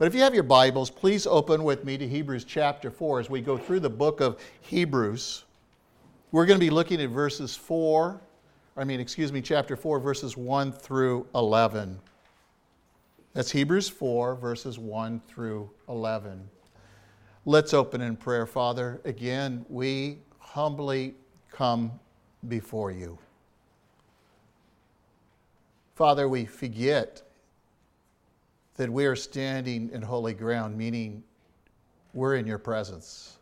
But if you have your Bibles, please open with me to Hebrews chapter 4 as we go through the book of Hebrews. We're going to be looking at verses 4, I mean, excuse me, chapter 4, verses 1 through 11. That's Hebrews 4, verses 1 through 11. Let's open in prayer, Father. Again, we humbly come before you. Father, we forget that we are standing in holy ground, meaning we're in your presence.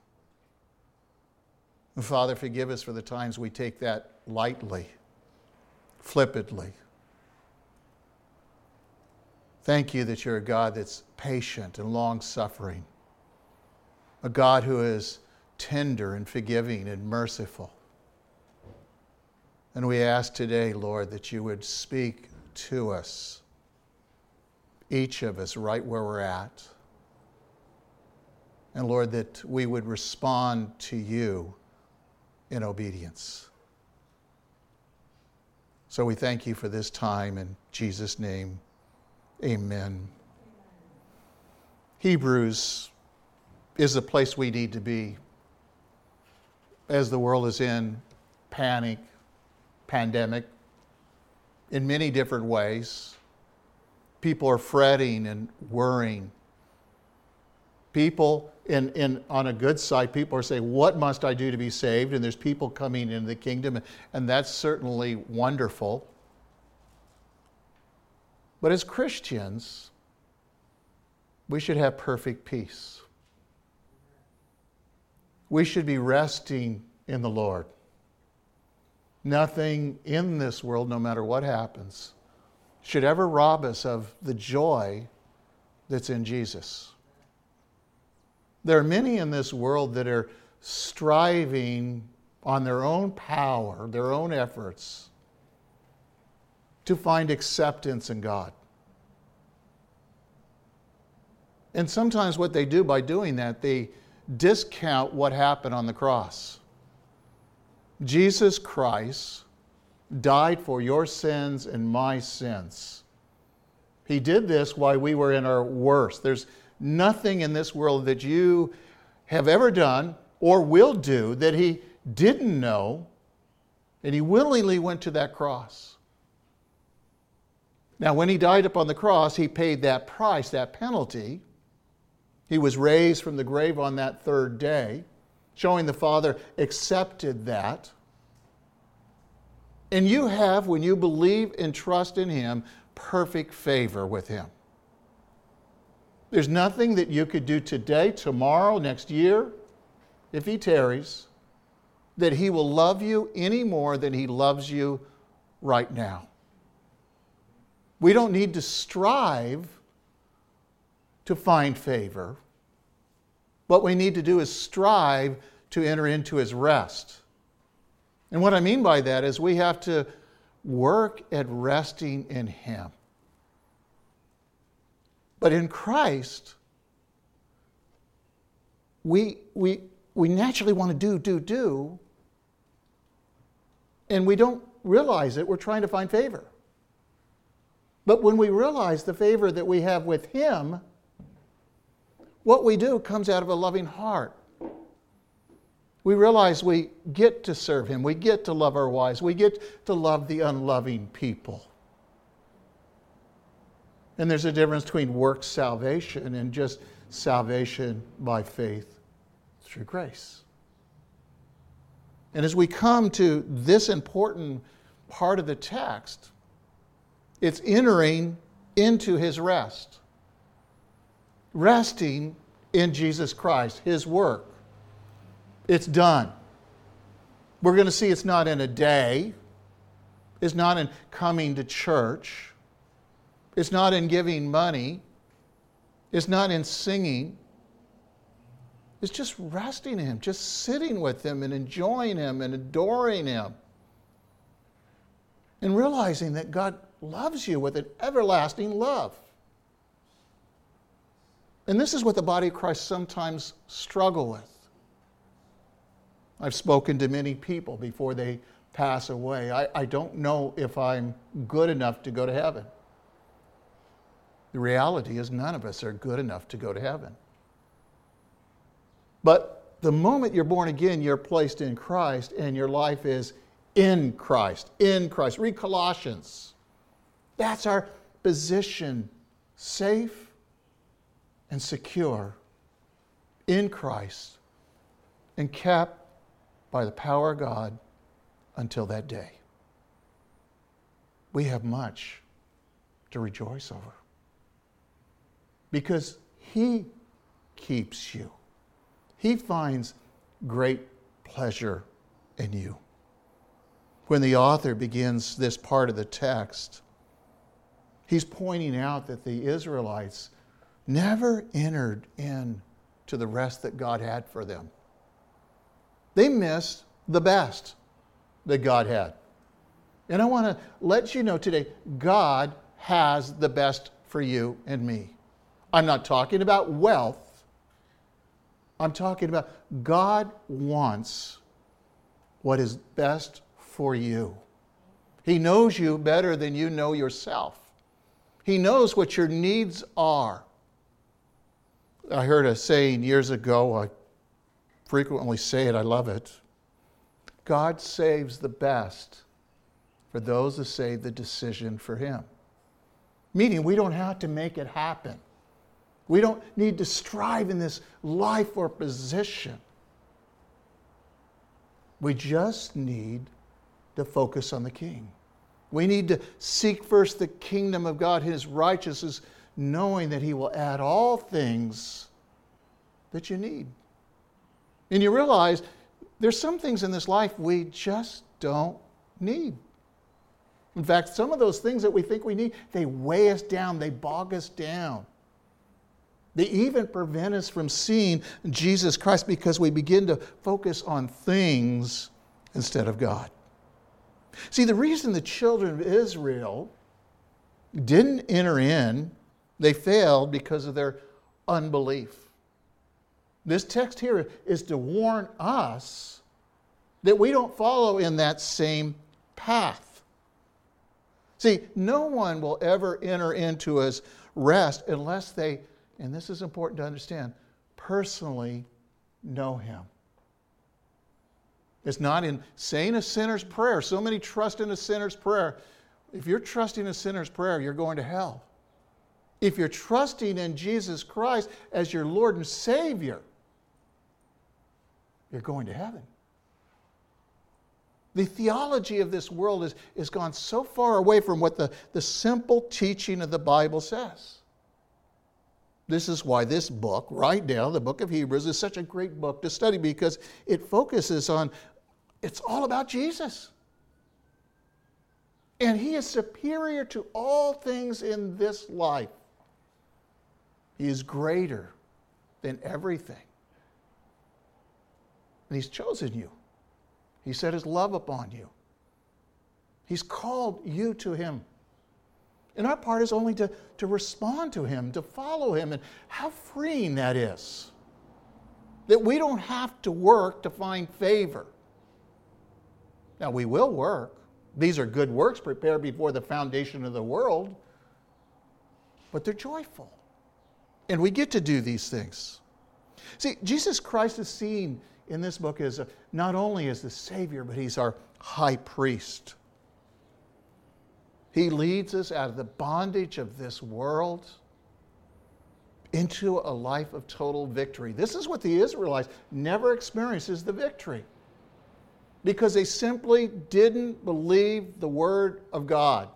And Father, forgive us for the times we take that lightly, flippantly. Thank you that you're a God that's patient and long suffering, a God who is tender and forgiving and merciful. And we ask today, Lord, that you would speak to us each of us right where we're at. And Lord, that we would respond to you in obedience. So we thank you for this time in Jesus' name. Amen. Hebrews is the place we need to be as the world is in panic, pandemic, in many different ways. People are fretting and worrying. People, in, in, on a good side, people are saying, What must I do to be saved? And there's people coming into the kingdom, and that's certainly wonderful. But as Christians, we should have perfect peace. We should be resting in the Lord. Nothing in this world, no matter what happens, should ever rob us of the joy that's in Jesus. There are many in this world that are striving on their own power, their own efforts, to find acceptance in God. And sometimes what they do by doing that, they discount what happened on the cross. Jesus Christ died for your sins and my sins. He did this while we were in our worst. There's nothing in this world that you have ever done or will do that He didn't know, and He willingly went to that cross. Now, when He died upon the cross, He paid that price, that penalty. He was raised from the grave on that third day, showing the Father accepted that. And you have, when you believe and trust in Him, perfect favor with Him. There's nothing that you could do today, tomorrow, next year, if He tarries, that He will love you any more than He loves you right now. We don't need to strive to find favor. What we need to do is strive to enter into His rest. And what I mean by that is we have to work at resting in Him. But in Christ, we, we, we naturally want to do, do, do, and we don't realize it. We're trying to find favor. But when we realize the favor that we have with Him, what we do comes out of a loving heart we realize we get to serve Him, we get to love our wives, we get to love the unloving people. And there's a difference between work salvation and just salvation by faith through grace. And as we come to this important part of the text, it's entering into his rest, resting in Jesus Christ, his work. It's done. We're going to see it's not in a day, it's not in coming to church, it's not in giving money, it's not in singing. It's just resting in Him, just sitting with Him and enjoying Him and adoring Him. And realizing that God loves you with an everlasting love. And this is what the body of Christ sometimes struggle with. I've spoken to many people before they pass away. I, I don't know if I'm good enough to go to heaven. The reality is, none of us are good enough to go to heaven. But the moment you're born again, you're placed in Christ, and your life is in Christ. In Christ. Read Colossians. That's our position, safe and secure in Christ and kept by the power of God until that day. We have much to rejoice over because He keeps you. He finds great pleasure in you. When the author begins this part of the text, he's pointing out that the Israelites never entered in to the rest that God had for them. They missed the best that God had. And I want to let you know today God has the best for you and me. I'm not talking about wealth. I'm talking about God wants what is best for you. He knows you better than you know yourself. He knows what your needs are. I heard a saying years ago, frequently say it, I love it. God saves the best for those who say the decision for Him. Meaning, we don't have to make it happen. We don't need to strive in this life or position. We just need to focus on the King. We need to seek first the kingdom of God, His righteousness, knowing that He will add all things that you need. And you realize there's some things in this life we just don't need. In fact, some of those things that we think we need, they weigh us down, they bog us down. They even prevent us from seeing Jesus Christ because we begin to focus on things instead of God. See, the reason the children of Israel didn't enter in, they failed because of their unbelief. This text here is to warn us that we don't follow in that same path. See, no one will ever enter into his rest unless they and this is important to understand, personally know Him. It's not in saying a sinner's prayer. So many trust in a sinner's prayer. If you're trusting a sinner's prayer, you're going to hell. If you're trusting in Jesus Christ as your Lord and Savior, you're going to heaven. The theology of this world has, has gone so far away from what the, the simple teaching of the Bible says. This is why this book, right now, the book of Hebrews, is such a great book to study because it focuses on, it's all about Jesus. And he is superior to all things in this life. He is greater than everything. And he's chosen you. He set his love upon you. He's called you to him. And our part is only to, to respond to Him, to follow Him. And how freeing that is. That we don't have to work to find favor. Now, we will work. These are good works prepared before the foundation of the world, but they're joyful. And we get to do these things. See, Jesus Christ is seen in this book is a, not only is the Savior, but He's our high priest. He leads us out of the bondage of this world into a life of total victory. This is what the Israelites never experiences the victory because they simply didn't believe the word of God.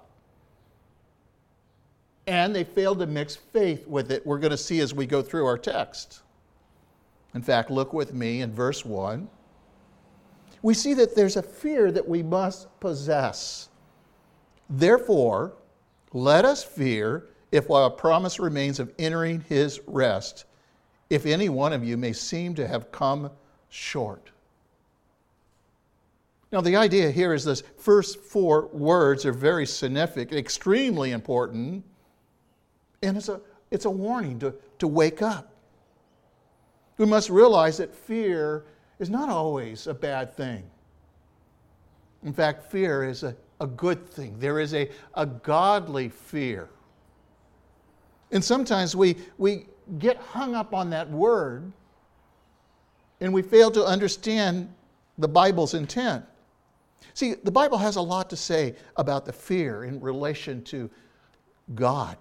And they failed to mix faith with it. We're going to see as we go through our text. In fact, look with me in verse 1. We see that there's a fear that we must possess. Therefore, let us fear if while a promise remains of entering his rest, if any one of you may seem to have come short. Now, the idea here is this first four words are very significant, extremely important, and it's a, it's a warning to, to wake up. We must realize that fear is not always a bad thing. In fact, fear is a a good thing. There is a, a godly fear. And sometimes we, we get hung up on that word and we fail to understand the Bible's intent. See, the Bible has a lot to say about the fear in relation to God.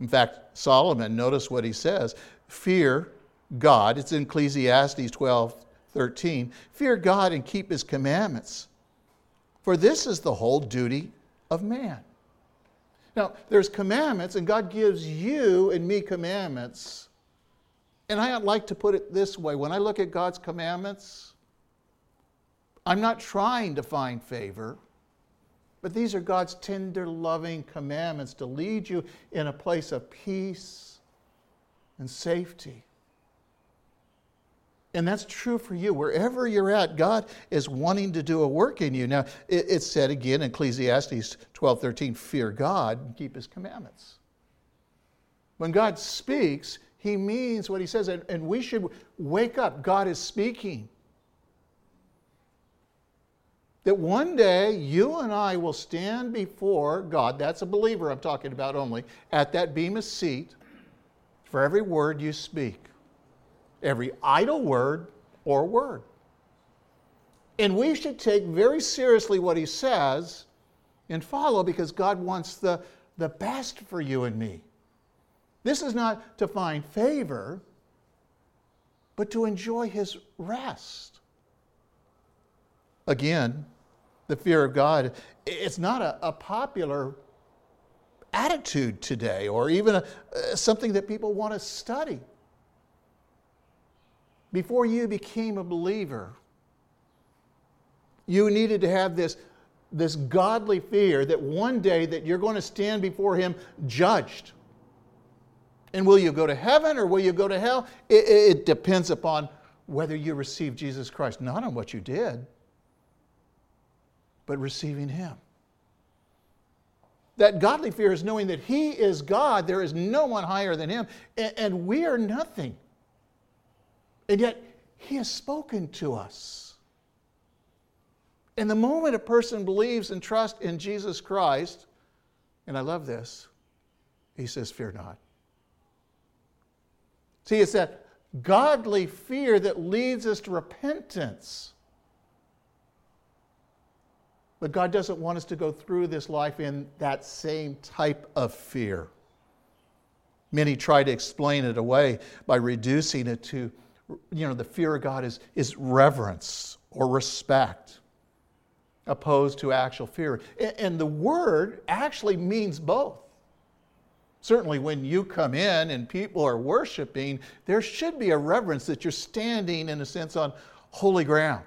In fact, Solomon, notice what he says fear God. It's in Ecclesiastes 12 13. Fear God and keep his commandments, for this is the whole duty of man. Now, there's commandments, and God gives you and me commandments. And I like to put it this way when I look at God's commandments, I'm not trying to find favor, but these are God's tender, loving commandments to lead you in a place of peace and safety. And that's true for you. Wherever you're at, God is wanting to do a work in you. Now, it's said again in Ecclesiastes 12 13, fear God and keep his commandments. When God speaks, he means what he says, and we should wake up. God is speaking. That one day you and I will stand before God, that's a believer I'm talking about only, at that Bema seat for every word you speak every idle word or word. And we should take very seriously what he says and follow because God wants the, the best for you and me. This is not to find favor, but to enjoy his rest. Again, the fear of God, it's not a, a popular attitude today or even a, something that people want to study before you became a believer, you needed to have this, this godly fear that one day that you're going to stand before him judged. And will you go to heaven or will you go to hell? It, it depends upon whether you receive Jesus Christ, not on what you did, but receiving him. That godly fear is knowing that he is God, there is no one higher than him, and, and we are nothing. And yet, He has spoken to us. And the moment a person believes and trusts in Jesus Christ, and I love this, He says, Fear not. See, it's that godly fear that leads us to repentance. But God doesn't want us to go through this life in that same type of fear. Many try to explain it away by reducing it to you know, the fear of God is, is reverence or respect opposed to actual fear. And the word actually means both. Certainly, when you come in and people are worshiping, there should be a reverence that you're standing, in a sense, on holy ground.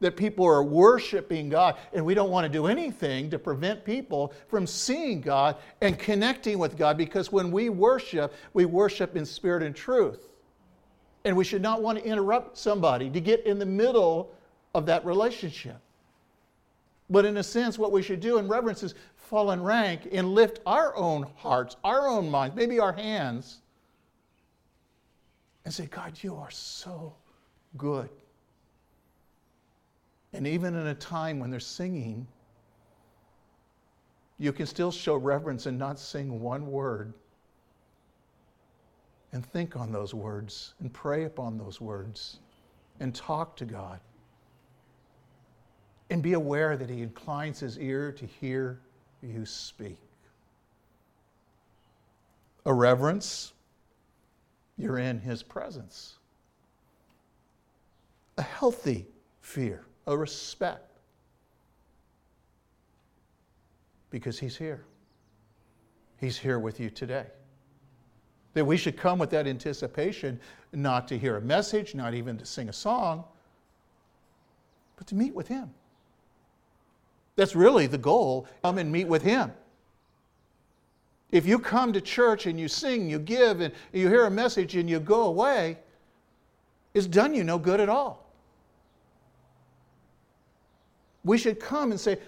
That people are worshiping God, and we don't want to do anything to prevent people from seeing God and connecting with God because when we worship, we worship in spirit and truth. And we should not want to interrupt somebody to get in the middle of that relationship. But in a sense, what we should do in reverence is fall in rank and lift our own hearts, our own minds, maybe our hands, and say, God, you are so good. And even in a time when they're singing, you can still show reverence and not sing one word and think on those words and pray upon those words and talk to God. And be aware that He inclines His ear to hear you speak. A reverence, you're in His presence. A healthy fear, a respect, because He's here. He's here with you today. That we should come with that anticipation, not to hear a message, not even to sing a song, but to meet with Him. That's really the goal. Come and meet with Him. If you come to church and you sing, you give, and you hear a message and you go away, it's done you no good at all. We should come and say,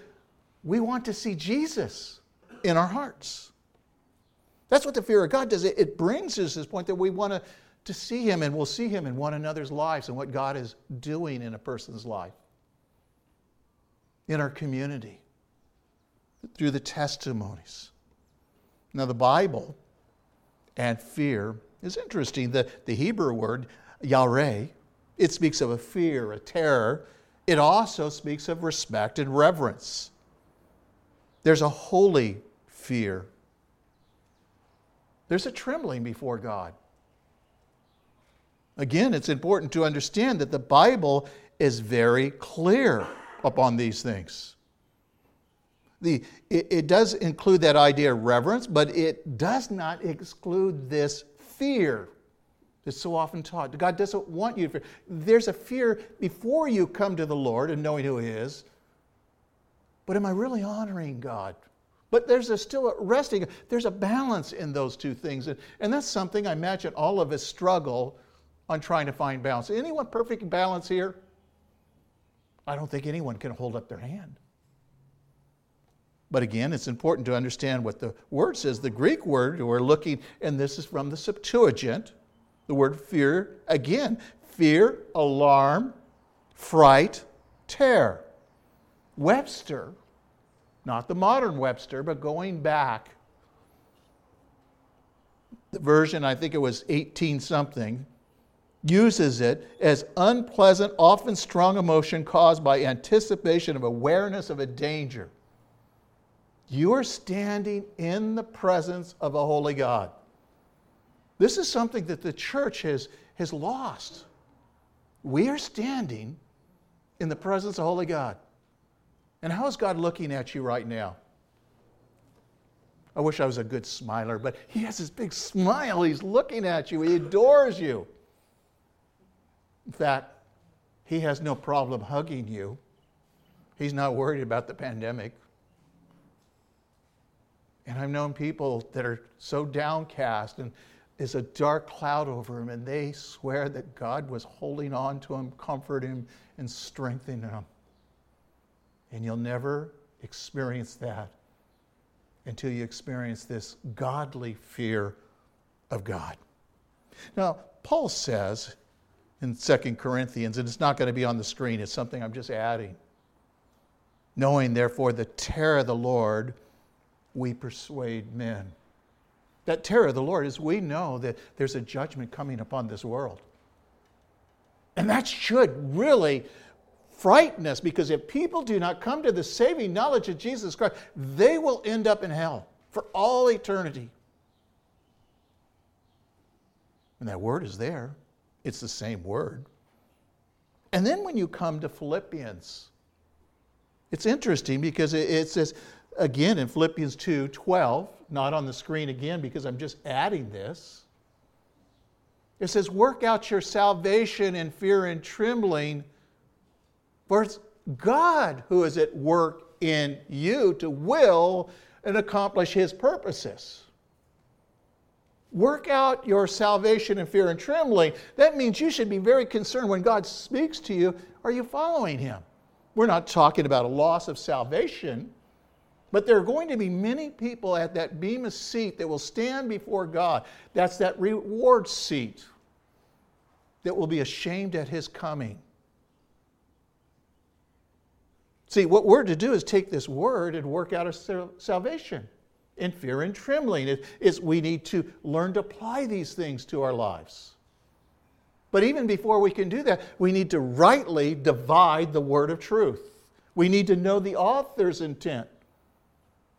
We want to see Jesus in our hearts. That's what the fear of God does. It, it brings us this point that we want to, to see Him and we'll see Him in one another's lives and what God is doing in a person's life, in our community, through the testimonies. Now, the Bible and fear is interesting. The, the Hebrew word, yareh, it speaks of a fear, a terror. It also speaks of respect and reverence. There's a holy fear. There's a trembling before God. Again, it's important to understand that the Bible is very clear upon these things. The, it, it does include that idea of reverence, but it does not exclude this fear that's so often taught. God doesn't want you to fear. There's a fear before you come to the Lord and knowing who He is. But am I really honoring God? But there's a still a resting, there's a balance in those two things. And, and that's something I imagine all of us struggle on trying to find balance. Anyone perfect balance here? I don't think anyone can hold up their hand. But again, it's important to understand what the word says. The Greek word we're looking, and this is from the Septuagint, the word fear, again, fear, alarm, fright, terror. Webster, not the modern Webster, but going back, the version, I think it was 18 something, uses it as unpleasant, often strong emotion caused by anticipation of awareness of a danger. You're standing in the presence of a holy God. This is something that the church has, has lost. We are standing in the presence of a holy God. And how is God looking at you right now? I wish I was a good smiler, but He has this big smile. He's looking at you, He adores you. In fact, He has no problem hugging you. He's not worried about the pandemic. And I've known people that are so downcast and is a dark cloud over them, and they swear that God was holding on to them, comforting them, and strengthening them. And you'll never experience that until you experience this godly fear of God. Now, Paul says in 2 Corinthians, and it's not going to be on the screen, it's something I'm just adding. Knowing, therefore, the terror of the Lord, we persuade men. That terror of the Lord is we know that there's a judgment coming upon this world. And that should really frighten us because if people do not come to the saving knowledge of Jesus Christ, they will end up in hell for all eternity. And that word is there, it's the same word. And then when you come to Philippians, it's interesting because it says, again in Philippians 2 12, not on the screen again because I'm just adding this. It says, Work out your salvation in fear and trembling for it's God who is at work in you to will and accomplish his purposes. Work out your salvation in fear and trembling. That means you should be very concerned when God speaks to you. Are you following him? We're not talking about a loss of salvation, but there are going to be many people at that Bema seat that will stand before God. That's that reward seat that will be ashamed at his coming. See, what we're to do is take this word and work out a salvation in fear and trembling. It, is we need to learn to apply these things to our lives. But even before we can do that, we need to rightly divide the word of truth. We need to know the author's intent.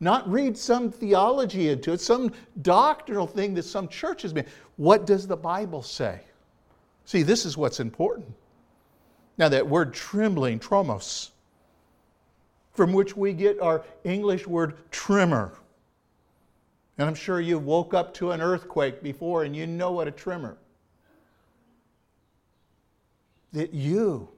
Not read some theology into it, some doctrinal thing that some church has made. What does the Bible say? See, this is what's important. Now, that word trembling, tromos, from which we get our English word tremor. And I'm sure you woke up to an earthquake before and you know what a tremor. That you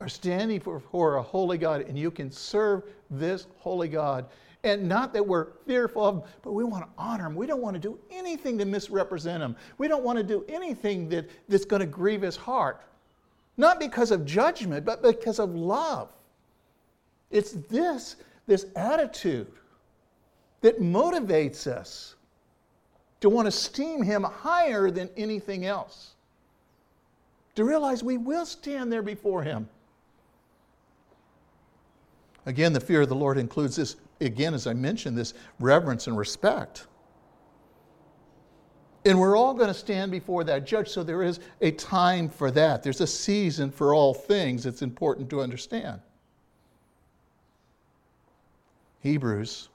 are standing before a holy God and you can serve this holy God. And not that we're fearful of him, but we want to honor him. We don't want to do anything to misrepresent him. We don't want to do anything that, that's going to grieve his heart. Not because of judgment, but because of love. It's this, this attitude that motivates us to want to esteem Him higher than anything else. To realize we will stand there before Him. Again, the fear of the Lord includes this, again, as I mentioned, this reverence and respect. And we're all going to stand before that judge, so there is a time for that. There's a season for all things. It's important to understand. Hebrews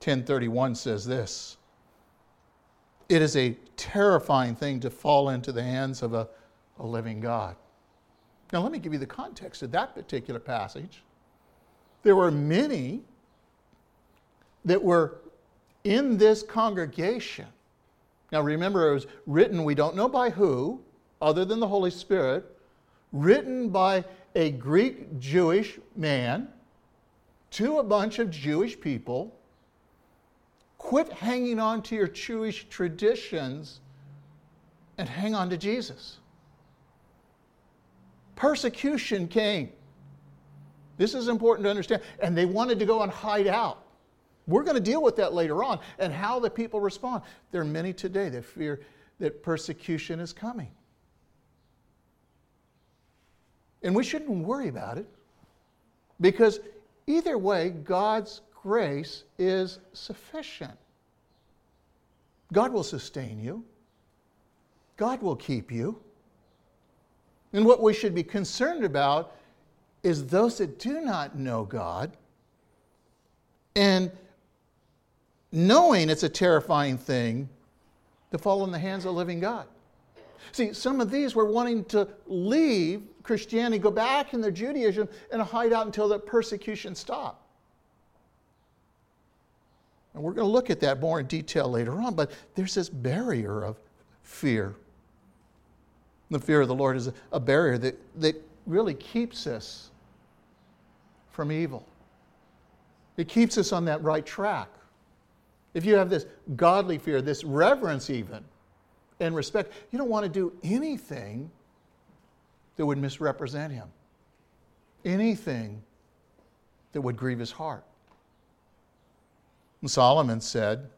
10:31 says this. It is a terrifying thing to fall into the hands of a, a living God. Now, let me give you the context of that particular passage. There were many that were in this congregation now remember, it was written, we don't know by who, other than the Holy Spirit, written by a Greek Jewish man to a bunch of Jewish people. Quit hanging on to your Jewish traditions and hang on to Jesus. Persecution came. This is important to understand. And they wanted to go and hide out. We're going to deal with that later on and how the people respond. There are many today that fear that persecution is coming. And we shouldn't worry about it because either way, God's grace is sufficient. God will sustain you, God will keep you. And what we should be concerned about is those that do not know God and knowing it's a terrifying thing to fall in the hands of living God. See, some of these were wanting to leave Christianity, go back in their Judaism, and hide out until the persecution stopped. And we're going to look at that more in detail later on, but there's this barrier of fear. The fear of the Lord is a barrier that, that really keeps us from evil. It keeps us on that right track if you have this godly fear, this reverence even, and respect, you don't want to do anything that would misrepresent him, anything that would grieve his heart. And Solomon said,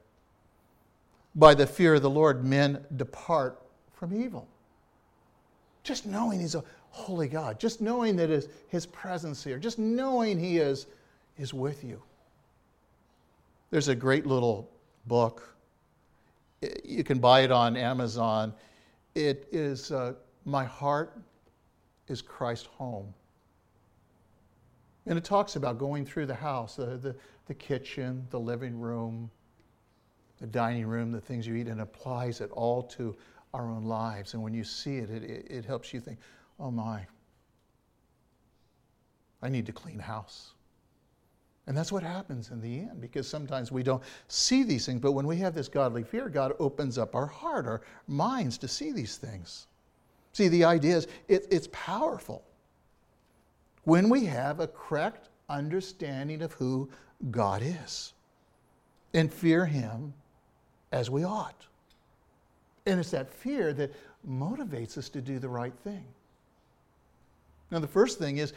By the fear of the Lord, men depart from evil. Just knowing he's a holy God, just knowing that his, his presence here, just knowing he is, is with you. There's a great little book. You can buy it on Amazon. It is uh, My Heart is Christ Home. And it talks about going through the house, the, the, the kitchen, the living room, the dining room, the things you eat, and applies it all to our own lives. And when you see it, it, it helps you think, oh my, I need to clean house. And that's what happens in the end because sometimes we don't see these things. But when we have this godly fear, God opens up our heart, our minds to see these things. See, the idea is it, it's powerful when we have a correct understanding of who God is and fear Him as we ought. And it's that fear that motivates us to do the right thing. Now, the first thing is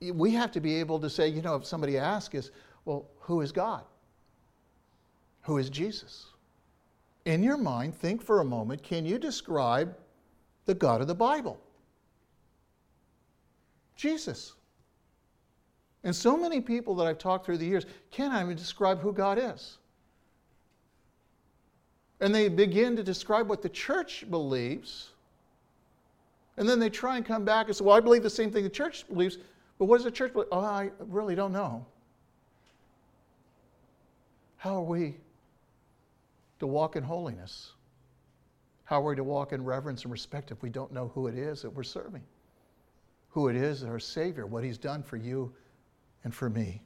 we have to be able to say, you know, if somebody asks us, well, who is God? Who is Jesus? In your mind, think for a moment can you describe the God of the Bible? Jesus. And so many people that I've talked through the years can't even describe who God is. And they begin to describe what the church believes. And then they try and come back and say, Well, I believe the same thing the church believes. But what does the church believe? Oh, I really don't know. How are we to walk in holiness? How are we to walk in reverence and respect if we don't know who it is that we're serving? Who it is, our Savior, what He's done for you and for me.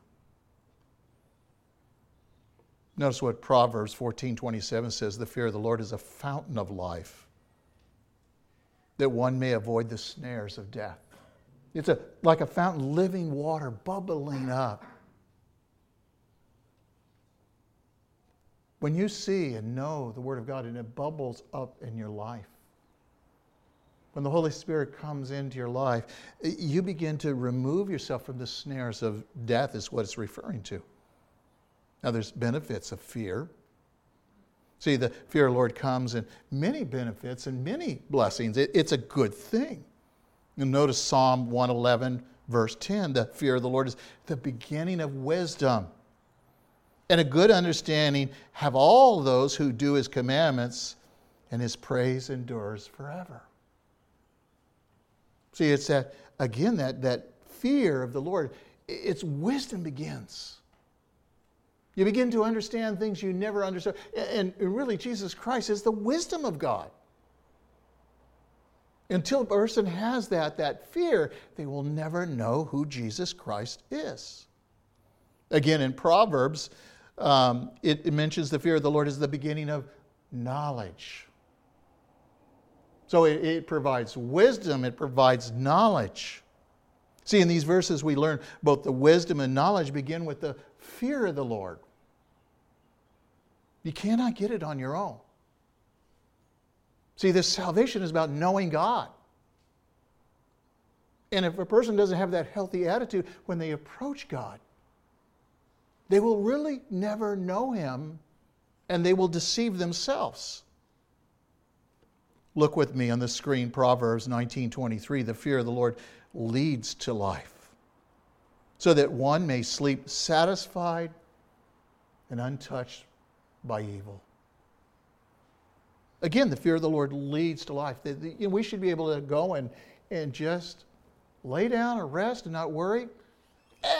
Notice what Proverbs 14 27 says the fear of the Lord is a fountain of life, that one may avoid the snares of death. It's a, like a fountain, living water bubbling up. When you see and know the Word of God and it bubbles up in your life, when the Holy Spirit comes into your life, you begin to remove yourself from the snares of death, is what it's referring to. Now, there's benefits of fear. See, the fear of the Lord comes in many benefits and many blessings. It, it's a good thing. And notice Psalm 111, verse 10 the fear of the Lord is the beginning of wisdom. And a good understanding have all those who do his commandments, and his praise endures forever. See, it's that, again, that, that fear of the Lord, it's wisdom begins. You begin to understand things you never understood. And really, Jesus Christ is the wisdom of God. Until a person has that, that fear, they will never know who Jesus Christ is. Again, in Proverbs, um, it, it mentions the fear of the Lord is the beginning of knowledge. So it, it provides wisdom, it provides knowledge. See, in these verses, we learn both the wisdom and knowledge begin with the fear of the Lord. You cannot get it on your own. See, this salvation is about knowing God. And if a person doesn't have that healthy attitude when they approach God, they will really never know Him and they will deceive themselves. Look with me on the screen Proverbs 19:23 the fear of the Lord leads to life so that one may sleep satisfied and untouched by evil. Again, the fear of the Lord leads to life. The, the, you know, we should be able to go and, and just lay down and rest and not worry.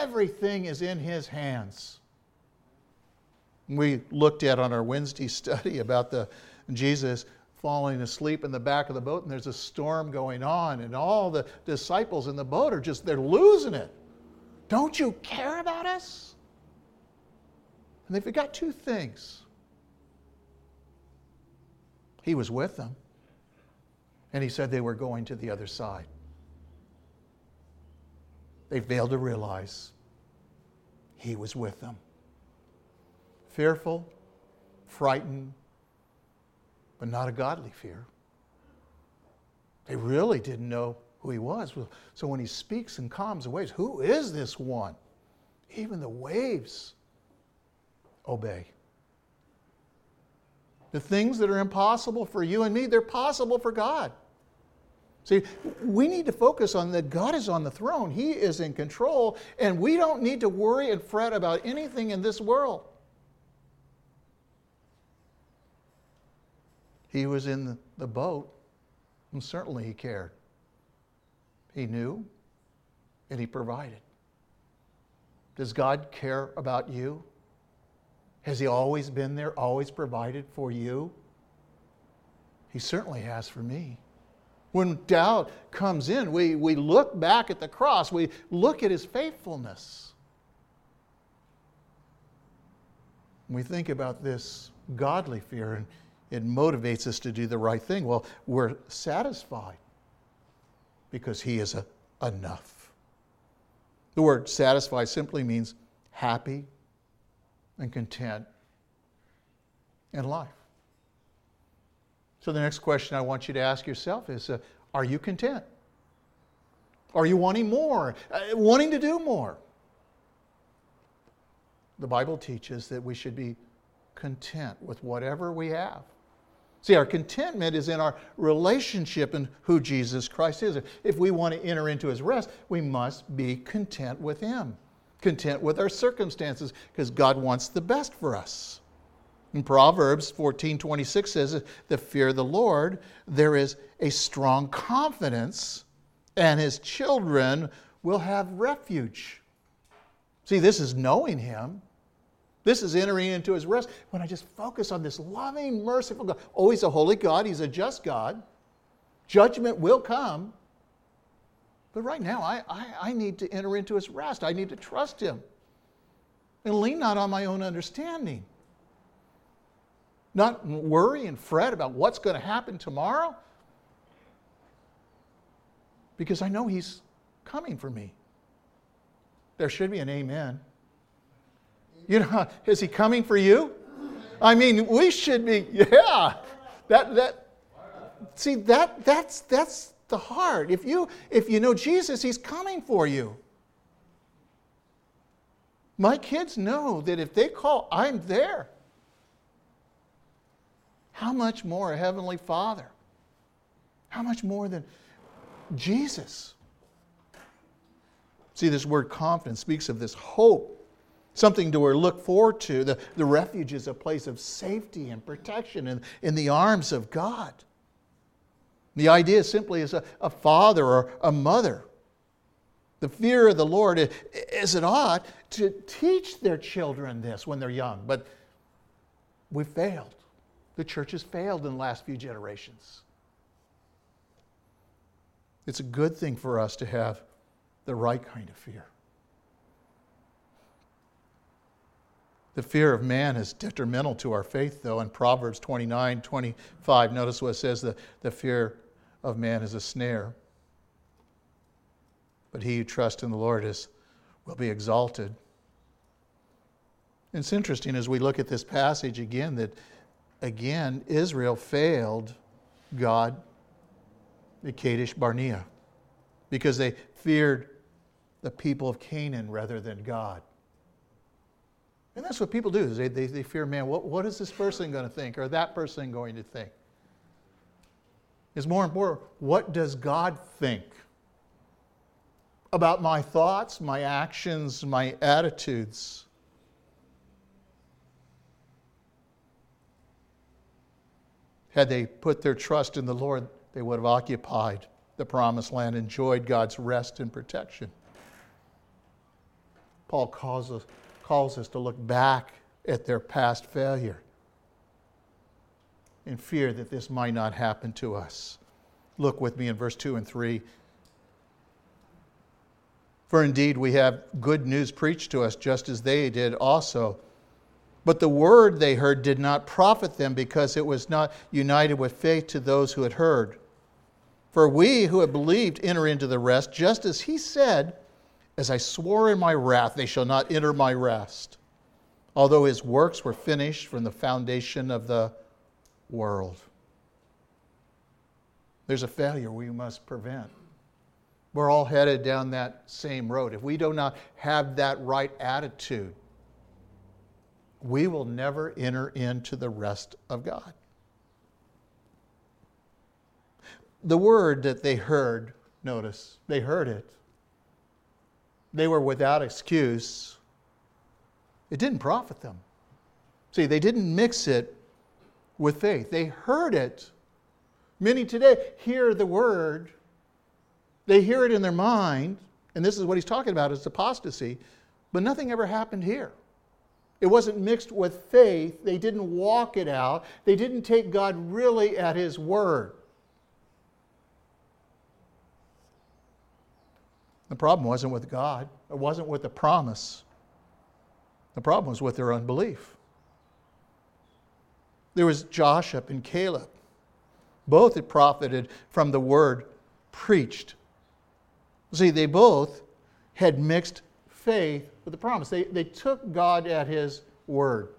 Everything is in His hands. We looked at on our Wednesday study about the Jesus falling asleep in the back of the boat and there's a storm going on and all the disciples in the boat are just they're losing it. Don't you care about us? And they forgot two things. He was with them. And he said they were going to the other side. They failed to realize he was with them. Fearful, frightened, but not a godly fear. They really didn't know who he was. So when he speaks and calms the waves, who is this one? Even the waves obey. The things that are impossible for you and me, they're possible for God. See, we need to focus on that God is on the throne. He is in control, and we don't need to worry and fret about anything in this world. He was in the boat, and certainly he cared. He knew, and he provided. Does God care about you? Has He always been there, always provided for you? He certainly has for me. When doubt comes in, we, we look back at the cross, we look at His faithfulness. We think about this godly fear, and it motivates us to do the right thing. Well, we're satisfied because He is a, enough. The word satisfied simply means happy, and content in life. So, the next question I want you to ask yourself is uh, Are you content? Are you wanting more? Uh, wanting to do more? The Bible teaches that we should be content with whatever we have. See, our contentment is in our relationship and who Jesus Christ is. If we want to enter into his rest, we must be content with him content with our circumstances because God wants the best for us. In Proverbs 14:26 says, "The fear of the Lord, there is a strong confidence, and his children will have refuge." See, this is knowing him. This is entering into his rest. When I just focus on this loving, merciful God. Oh, he's a holy God, he's a just God. Judgment will come. But right now, I, I, I need to enter into his rest. I need to trust him and lean not on my own understanding. Not worry and fret about what's going to happen tomorrow because I know he's coming for me. There should be an amen. You know, is he coming for you? I mean, we should be, yeah. That, that, see, that, that's, that's, the heart. If you, if you know Jesus, He's coming for you. My kids know that if they call, I'm there. How much more a Heavenly Father? How much more than Jesus? See, this word confidence speaks of this hope something to look forward to. The, the refuge is a place of safety and protection in, in the arms of God. The idea simply is a, a father or a mother. The fear of the Lord, is, it ought, to teach their children this when they're young. But we failed. The church has failed in the last few generations. It's a good thing for us to have the right kind of fear. The fear of man is detrimental to our faith, though. In Proverbs 29 25, notice what it says the, the fear of man is a snare. But he who trusts in the Lord is, will be exalted. It's interesting as we look at this passage again that, again, Israel failed God at Kadesh Barnea because they feared the people of Canaan rather than God. And that's what people do is they, they, they fear, man, what, what is this person going to think or that person going to think? It's more important, what does God think about my thoughts, my actions, my attitudes? Had they put their trust in the Lord, they would have occupied the promised land, enjoyed God's rest and protection. Paul calls us, calls us to look back at their past failure in fear that this might not happen to us. Look with me in verse 2 and 3. For indeed, we have good news preached to us, just as they did also. But the word they heard did not profit them because it was not united with faith to those who had heard. For we who have believed enter into the rest, just as he said, As I swore in my wrath, they shall not enter my rest, although his works were finished from the foundation of the world. There's a failure we must prevent. We're all headed down that same road. If we do not have that right attitude, we will never enter into the rest of God. The word that they heard, notice, they heard it. They were without excuse. It didn't profit them. See, they didn't mix it with faith. They heard it. Many today hear the word, they hear it in their mind, and this is what he's talking about is apostasy, but nothing ever happened here. It wasn't mixed with faith. They didn't walk it out. They didn't take God really at his word. The problem wasn't with God, it wasn't with the promise. The problem was with their unbelief. There was Joshua and Caleb. Both had profited from the word preached. See, they both had mixed faith with the promise. They, they took God at his word.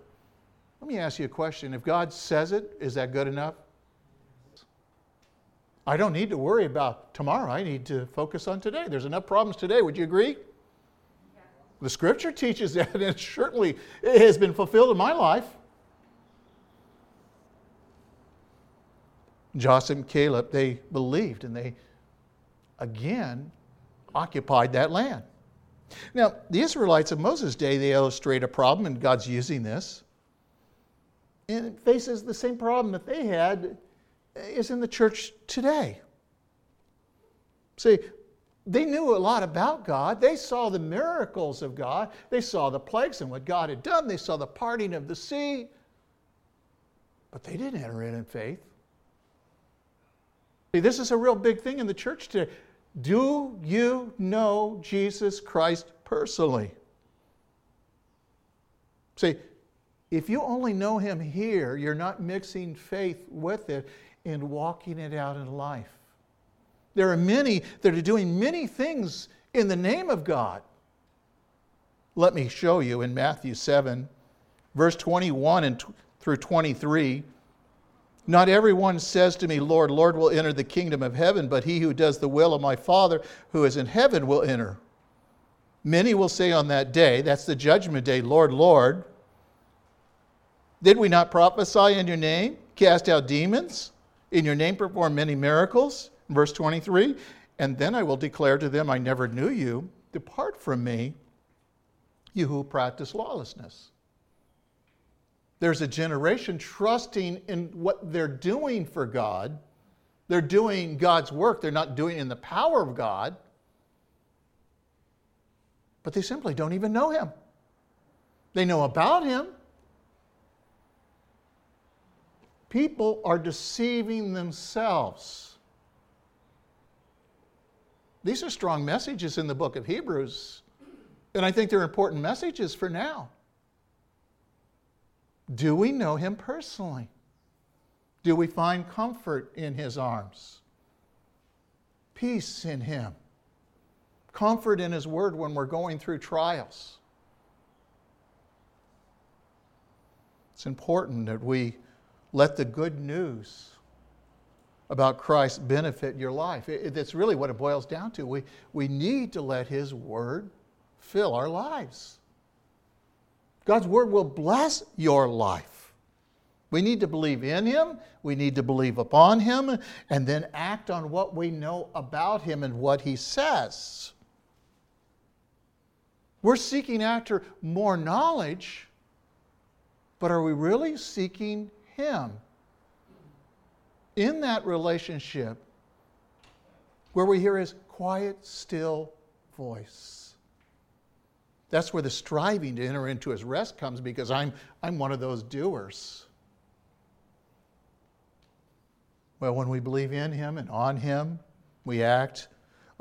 Let me ask you a question. If God says it, is that good enough? I don't need to worry about tomorrow. I need to focus on today. There's enough problems today. Would you agree? Yeah. The scripture teaches that, and it certainly it has been fulfilled in my life. Joshua and Caleb, they believed and they again occupied that land. Now, the Israelites of Moses' day, they illustrate a problem, and God's using this. And it faces the same problem that they had eh, is in the church today. See, they knew a lot about God. They saw the miracles of God. They saw the plagues and what God had done. They saw the parting of the sea. But they didn't enter in in faith. See, this is a real big thing in the church today. Do you know Jesus Christ personally? See, if you only know him here, you're not mixing faith with it and walking it out in life. There are many that are doing many things in the name of God. Let me show you in Matthew 7, verse 21 and t- through 23. Not everyone says to me, Lord, Lord, will enter the kingdom of heaven, but he who does the will of my Father who is in heaven will enter. Many will say on that day, that's the judgment day, Lord, Lord, did we not prophesy in your name, cast out demons, in your name perform many miracles? Verse 23 And then I will declare to them, I never knew you. Depart from me, you who practice lawlessness. There's a generation trusting in what they're doing for God. They're doing God's work, they're not doing it in the power of God, but they simply don't even know Him. They know about Him. People are deceiving themselves. These are strong messages in the book of Hebrews, and I think they're important messages for now. Do we know him personally? Do we find comfort in his arms? Peace in him? Comfort in his word when we're going through trials? It's important that we let the good news about Christ benefit your life. That's really what it boils down to. We, we need to let his word fill our lives. God's word will bless your life. We need to believe in him, we need to believe upon him, and then act on what we know about him and what he says. We're seeking after more knowledge, but are we really seeking him? In that relationship, where we hear his quiet, still voice. That's where the striving to enter into his rest comes because I'm, I'm one of those doers. Well, when we believe in him and on him, we act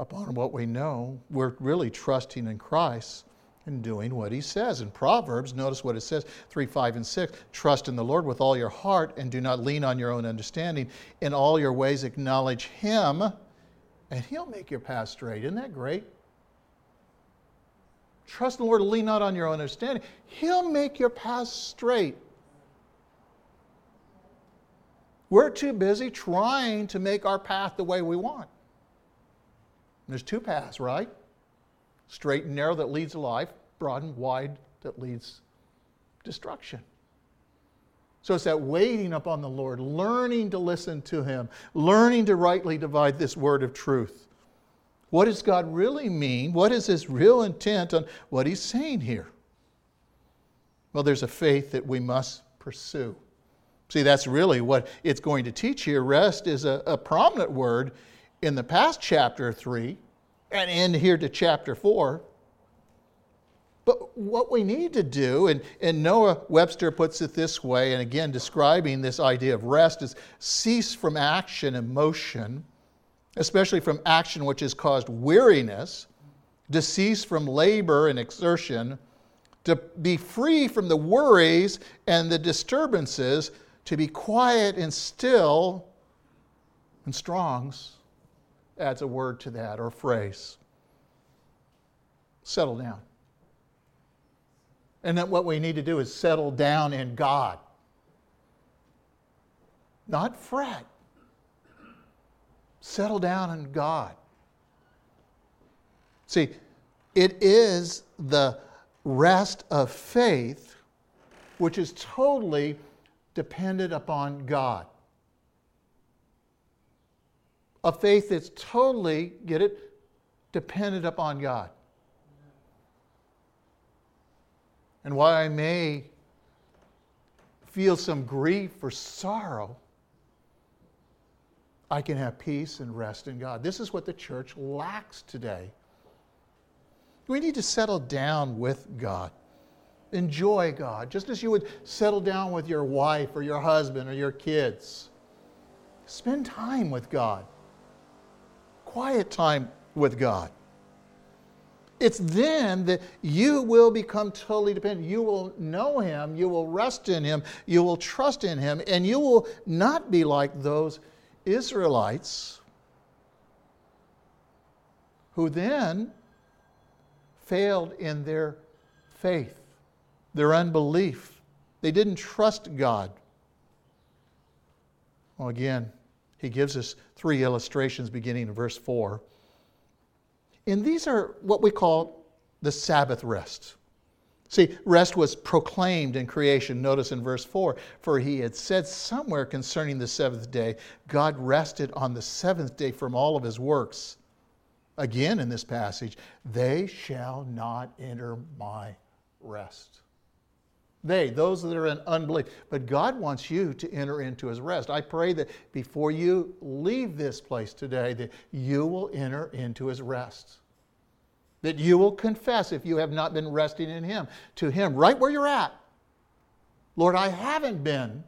upon what we know. We're really trusting in Christ and doing what he says. In Proverbs, notice what it says 3, 5, and 6 Trust in the Lord with all your heart and do not lean on your own understanding. In all your ways, acknowledge him, and he'll make your path straight. Isn't that great? Trust in the Lord, lean not on your own understanding. He'll make your path straight. We're too busy trying to make our path the way we want. There's two paths, right? Straight and narrow that leads to life, broad and wide that leads destruction. So it's that waiting upon the Lord, learning to listen to Him, learning to rightly divide this word of truth. What does God really mean? What is his real intent on what he's saying here? Well, there's a faith that we must pursue. See, that's really what it's going to teach here. Rest is a, a prominent word in the past chapter 3 and in here to chapter 4. But what we need to do, and, and Noah Webster puts it this way, and again describing this idea of rest, is cease from action and motion especially from action which has caused weariness, to cease from labor and exertion, to be free from the worries and the disturbances, to be quiet and still. And Strong's adds a word to that or phrase settle down. And that what we need to do is settle down in God, not fret. Settle down in God. See, it is the rest of faith which is totally dependent upon God. A faith that's totally, get it, dependent upon God. And while I may feel some grief or sorrow, I can have peace and rest in God. This is what the church lacks today. We need to settle down with God. Enjoy God, just as you would settle down with your wife or your husband or your kids. Spend time with God, quiet time with God. It's then that you will become totally dependent. You will know Him, you will rest in Him, you will trust in Him, and you will not be like those Israelites who then failed in their faith, their unbelief. They didn't trust God. Well, again, he gives us three illustrations beginning in verse 4. And these are what we call the Sabbath rest. See, rest was proclaimed in creation. Notice in verse 4 For he had said somewhere concerning the seventh day, God rested on the seventh day from all of his works. Again in this passage, they shall not enter my rest. They, those that are in unbelief. But God wants you to enter into his rest. I pray that before you leave this place today, that you will enter into his rest. That you will confess if you have not been resting in him to him right where you're at. Lord, I haven't been.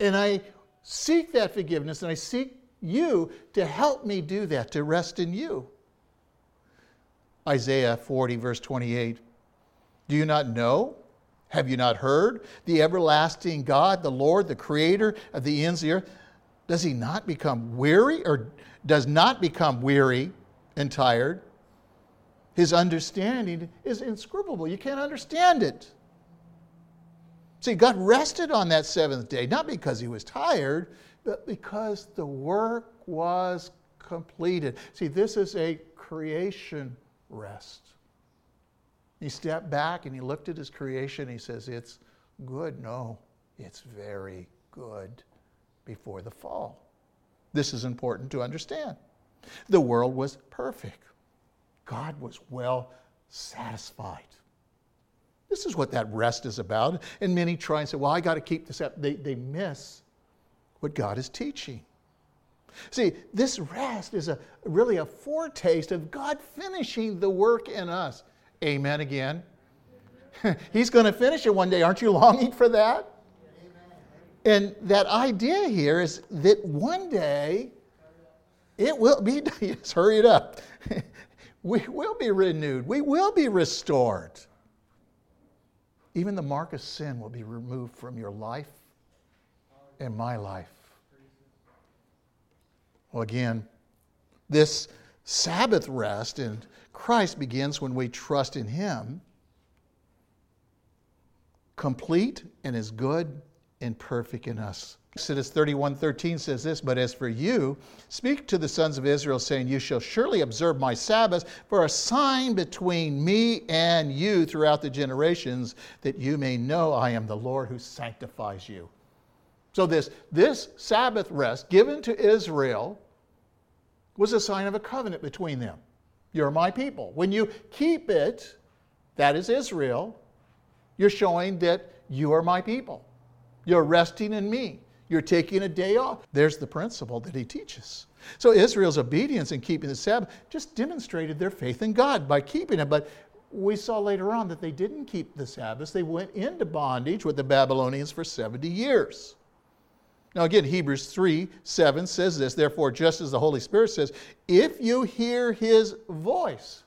And I seek that forgiveness and I seek you to help me do that, to rest in you. Isaiah 40, verse 28. Do you not know? Have you not heard? The everlasting God, the Lord, the creator of the ends of the earth, does he not become weary or does not become weary and tired? His understanding is inscrutable. You can't understand it. See, God rested on that seventh day, not because he was tired, but because the work was completed. See, this is a creation rest. He stepped back and he looked at his creation. He says, It's good. No, it's very good before the fall. This is important to understand. The world was perfect, God was well satisfied. This is what that rest is about. And many try and say, Well, I got to keep this up. They, they miss what God is teaching. See, this rest is a, really a foretaste of God finishing the work in us. Amen again. He's going to finish it one day. Aren't you longing for that? And that idea here is that one day it will be, yes, hurry it up. We will be renewed, we will be restored. Even the mark of sin will be removed from your life and my life. Well, again, this Sabbath rest in Christ begins when we trust in Him, complete and is good and perfect in us. Exodus 31:13 says this, but as for you, speak to the sons of Israel, saying, You shall surely observe my Sabbaths for a sign between me and you throughout the generations, that you may know I am the Lord who sanctifies you. So this, this Sabbath rest given to Israel was a sign of a covenant between them. You're my people. When you keep it, that is Israel, you're showing that you are my people. You're resting in me. You're taking a day off. There's the principle that he teaches. So Israel's obedience in keeping the Sabbath just demonstrated their faith in God by keeping it. But we saw later on that they didn't keep the Sabbath. They went into bondage with the Babylonians for 70 years. Now, again, Hebrews 3 7 says this Therefore, just as the Holy Spirit says, if you hear his voice,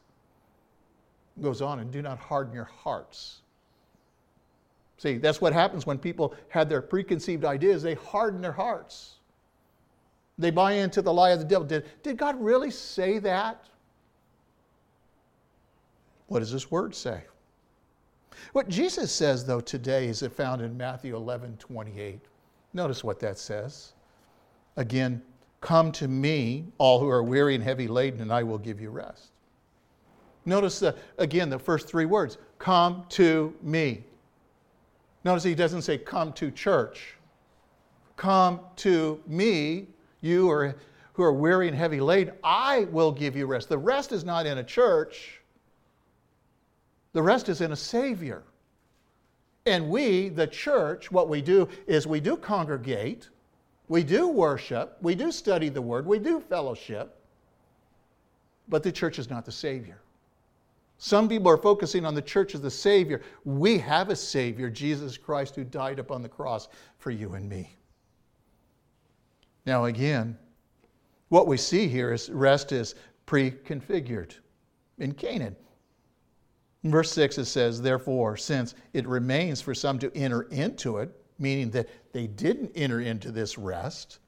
goes on, and do not harden your hearts. See, that's what happens when people have their preconceived ideas, they harden their hearts. They buy into the lie of the devil. Did, did God really say that? What does this word say? What Jesus says, though, today is found in Matthew 11 28. Notice what that says. Again, come to me, all who are weary and heavy laden, and I will give you rest. Notice the, again the first three words come to me. Notice he doesn't say come to church. Come to me, you are, who are weary and heavy laden, I will give you rest. The rest is not in a church, the rest is in a Savior. And we, the church, what we do is we do congregate, we do worship, we do study the word, we do fellowship, but the church is not the Savior. Some people are focusing on the church as the Savior. We have a Savior, Jesus Christ, who died upon the cross for you and me. Now, again, what we see here is rest is pre configured in Canaan. In verse 6, it says, Therefore, since it remains for some to enter into it, meaning that they didn't enter into this rest,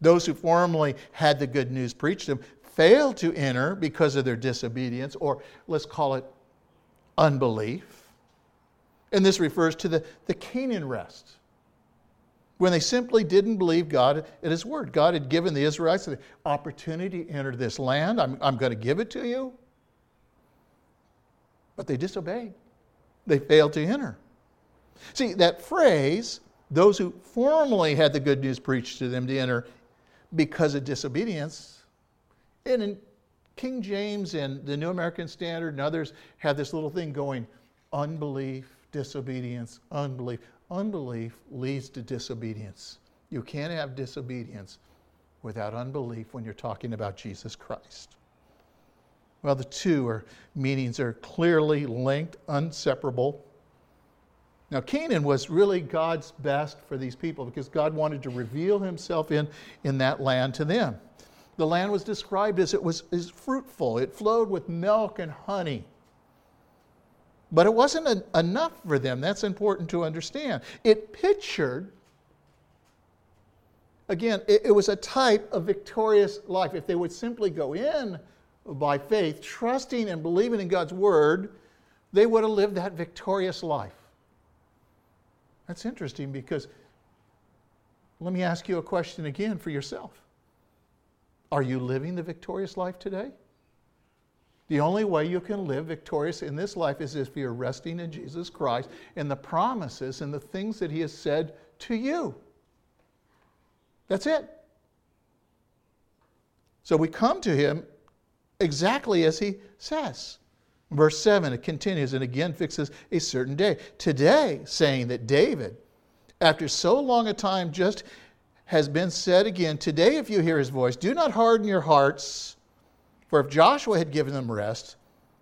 those who formerly had the good news preached to them failed to enter because of their disobedience, or let's call it unbelief. And this refers to the, the Canaan rest. When they simply didn't believe God at His word. God had given the Israelites the opportunity to enter this land. I'm, I'm going to give it to you. But they disobeyed, they failed to enter. See, that phrase, those who formerly had the good news preached to them to enter because of disobedience, and in King James and the New American Standard and others have this little thing going, unbelief, disobedience, unbelief. Unbelief leads to disobedience. You can't have disobedience without unbelief when you're talking about Jesus Christ. Well, the two are, meanings are clearly linked, inseparable. Now, Canaan was really God's best for these people because God wanted to reveal himself in, in that land to them. The land was described as it was is fruitful, it flowed with milk and honey. But it wasn't enough for them. That's important to understand. It pictured, again, it, it was a type of victorious life. If they would simply go in by faith, trusting and believing in God's word, they would have lived that victorious life. That's interesting because let me ask you a question again for yourself. Are you living the victorious life today? The only way you can live victorious in this life is if you're resting in Jesus Christ and the promises and the things that He has said to you. That's it. So we come to Him exactly as He says. Verse 7, it continues and again fixes a certain day. Today, saying that David, after so long a time, just has been said again Today, if you hear his voice, do not harden your hearts for if Joshua had given them rest,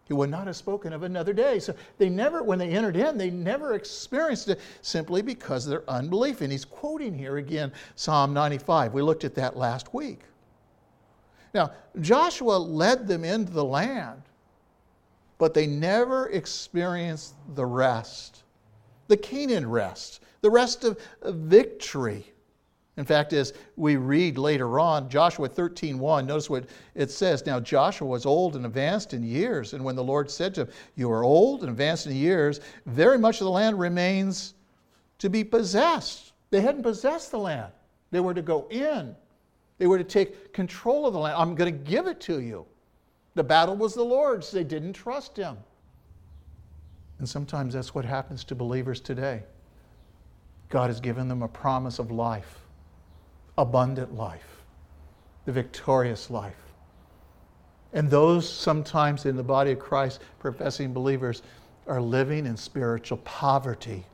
he would not have spoken of another day. So they never, when they entered in, they never experienced it simply because of their unbelief. And he's quoting here again Psalm 95. We looked at that last week. Now, Joshua led them into the land, but they never experienced the rest, the Canaan rest, the rest of victory. In fact, as we read later on, Joshua 13:1, notice what it says. Now Joshua was old and advanced in years, and when the Lord said to him, You are old and advanced in years, very much of the land remains to be possessed. They hadn't possessed the land. They were to go in. They were to take control of the land. I'm going to give it to you. The battle was the Lord's. They didn't trust him. And sometimes that's what happens to believers today. God has given them a promise of life abundant life, the victorious life. And those sometimes in the body of Christ, professing believers, are living in spiritual poverty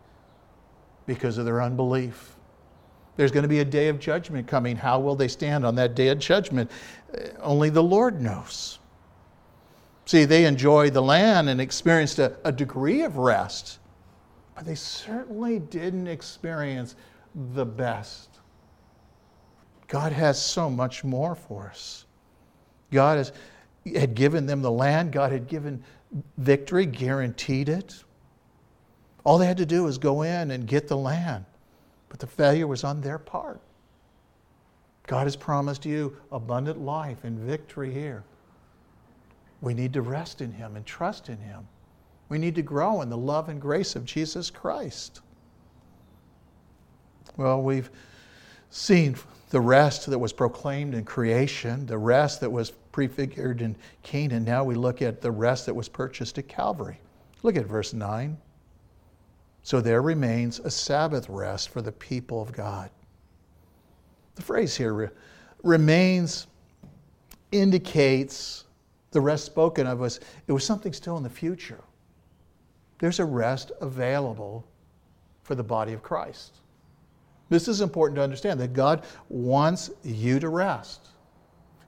because of their unbelief. There's going to be a day of judgment coming. How will they stand on that day of judgment? Uh, only the Lord knows. See, they enjoyed the land and experienced a, a degree of rest, but they certainly didn't experience the best God has so much more for us. God has, had given them the land, God had given victory, guaranteed it. All they had to do was go in and get the land, but the failure was on their part. God has promised you abundant life and victory here. We need to rest in Him and trust in Him. We need to grow in the love and grace of Jesus Christ. Well, we've seen the rest that was proclaimed in creation, the rest that was prefigured in Canaan. Now we look at the rest that was purchased at Calvary. Look at verse 9. So there remains a Sabbath rest for the people of God. The phrase here, remains, indicates the rest spoken of was it was something still in the future. There's a rest available for the body of Christ. This is important to understand that God wants you to rest.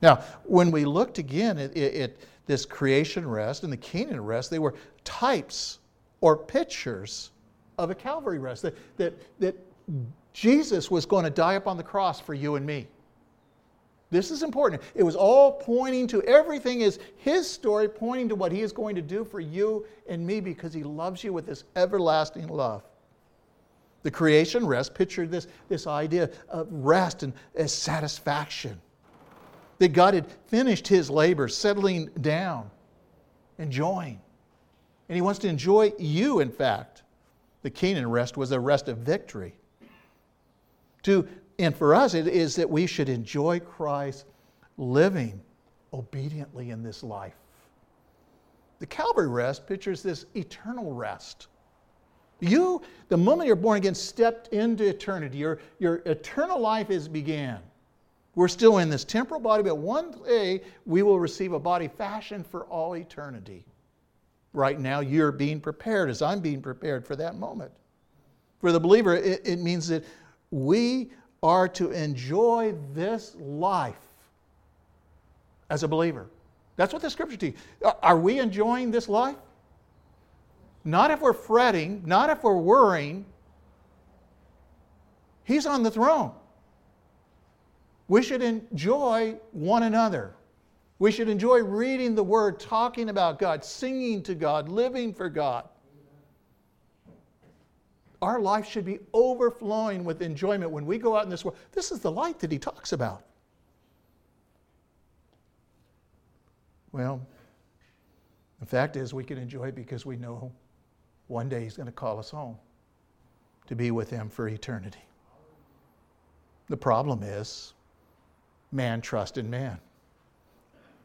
Now, when we looked again at, at, this creation rest and the Canaan rest, they were types or pictures of a Calvary rest. That, that, that Jesus was going to die upon the cross for you and me. This is important. It was all pointing to everything is his story, pointing to what he is going to do for you and me because he loves you with this everlasting love. The creation rest pictured this, this idea of rest and as satisfaction. That God had finished his labor, settling down, enjoying. And he wants to enjoy you, in fact. The Canaan rest was a rest of victory. To, and for us, it is that we should enjoy Christ living obediently in this life. The Calvary rest pictures this eternal rest you, the moment you're born again, stepped into eternity. Your, your eternal life is began. We're still in this temporal body, but one day we will receive a body fashioned for all eternity. Right now, you're being prepared as I'm being prepared for that moment. For the believer, it, it means that we are to enjoy this life as a believer. That's what the scripture teaches. Are we enjoying this life? Not if we're fretting, not if we're worrying. He's on the throne. We should enjoy one another. We should enjoy reading the Word, talking about God, singing to God, living for God. Our life should be overflowing with enjoyment when we go out in this world. This is the light that he talks about. Well, the fact is, we can enjoy it because we know one day he's going to call us home to be with him for eternity. The problem is, man trusted man.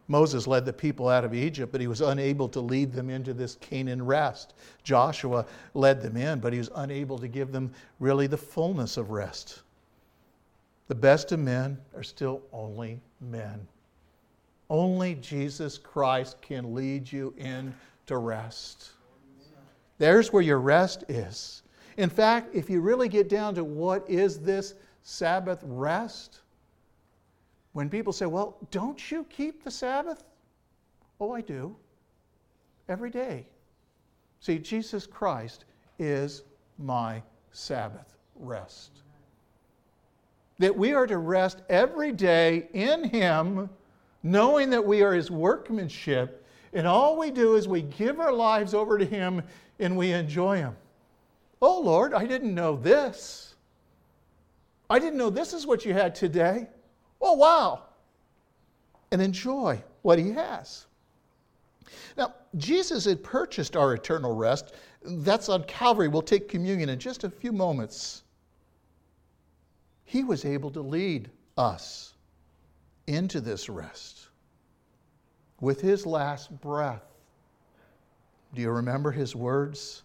Moses led the people out of Egypt, but he was unable to lead them into this Canaan rest. Joshua led them in, but he was unable to give them really the fullness of rest. The best of men are still only men. Only Jesus Christ can lead you into rest. There's where your rest is. In fact, if you really get down to what is this Sabbath rest, when people say, Well, don't you keep the Sabbath? Oh, I do. Every day. See, Jesus Christ is my Sabbath rest. That we are to rest every day in Him, knowing that we are His workmanship, and all we do is we give our lives over to Him and we enjoy Him. Oh, Lord, I didn't know this. I didn't know this is what you had today. Oh, wow. And enjoy what he has. Now, Jesus had purchased our eternal rest. That's on Calvary. We'll take communion in just a few moments. He was able to lead us into this rest with his last breath. Do you remember his words?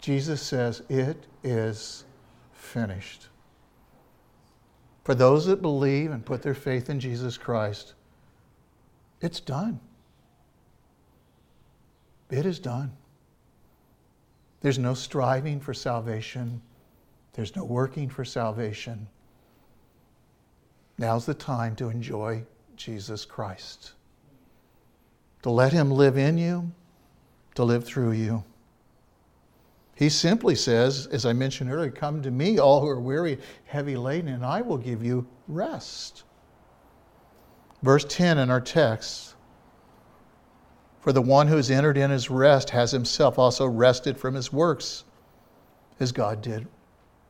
Jesus says, It is finished. For those that believe and put their faith in Jesus Christ, it's done. It is done. There's no striving for salvation. There's no working for salvation. Now's the time to enjoy Jesus Christ. To let Him live in you, to live through you. He simply says, as I mentioned earlier, Come to me, all who are weary, heavy laden, and I will give you rest. Verse 10 in our text For the one who has entered in his rest has himself also rested from his works, as God did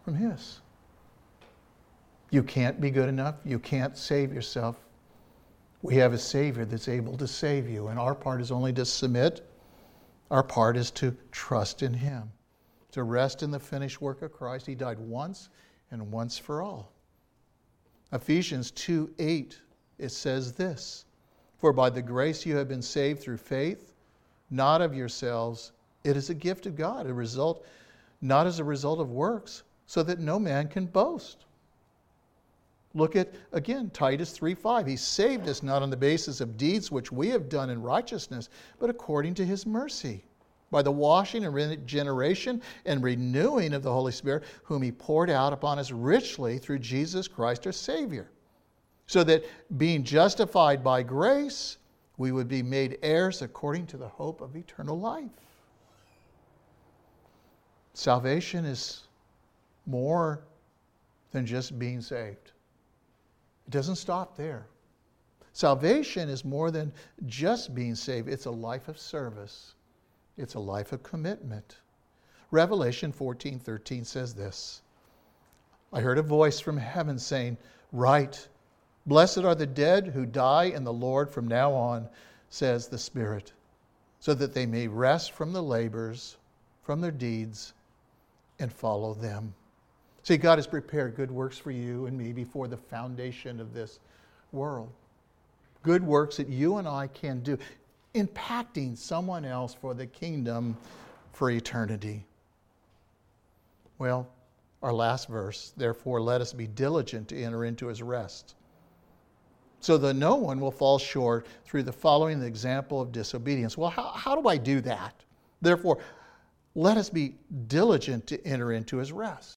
from his. You can't be good enough. You can't save yourself. We have a Savior that's able to save you, and our part is only to submit. Our part is to trust in Him to rest in the finished work of Christ. He died once and once for all. Ephesians 2 8, it says this For by the grace you have been saved through faith, not of yourselves. It is a gift of God, a result, not as a result of works, so that no man can boast. Look at, again, Titus 3 5. He saved us not on the basis of deeds which we have done in righteousness, but according to his mercy by the washing and regeneration and renewing of the Holy Spirit, whom He poured out upon us richly through Jesus Christ our Savior. So that being justified by grace, we would be made heirs according to the hope of eternal life. Salvation is more than just being saved, it doesn't stop there. Salvation is more than just being saved, it's a life of service it's a life of commitment. Revelation 14 13 says this I heard a voice from heaven saying, Write, blessed are the dead who die in the Lord from now on, says the Spirit, so that they may rest from the labors, from their deeds, and follow them. See, God has prepared good works for you and me before the foundation of this world. Good works that you and I can do impacting someone else for the kingdom for eternity. Well, our last verse, therefore, let us be diligent to enter into his rest, so that no one will fall short through the following example of disobedience. Well, how, how do I do that? Therefore, let us be diligent to enter into his rest.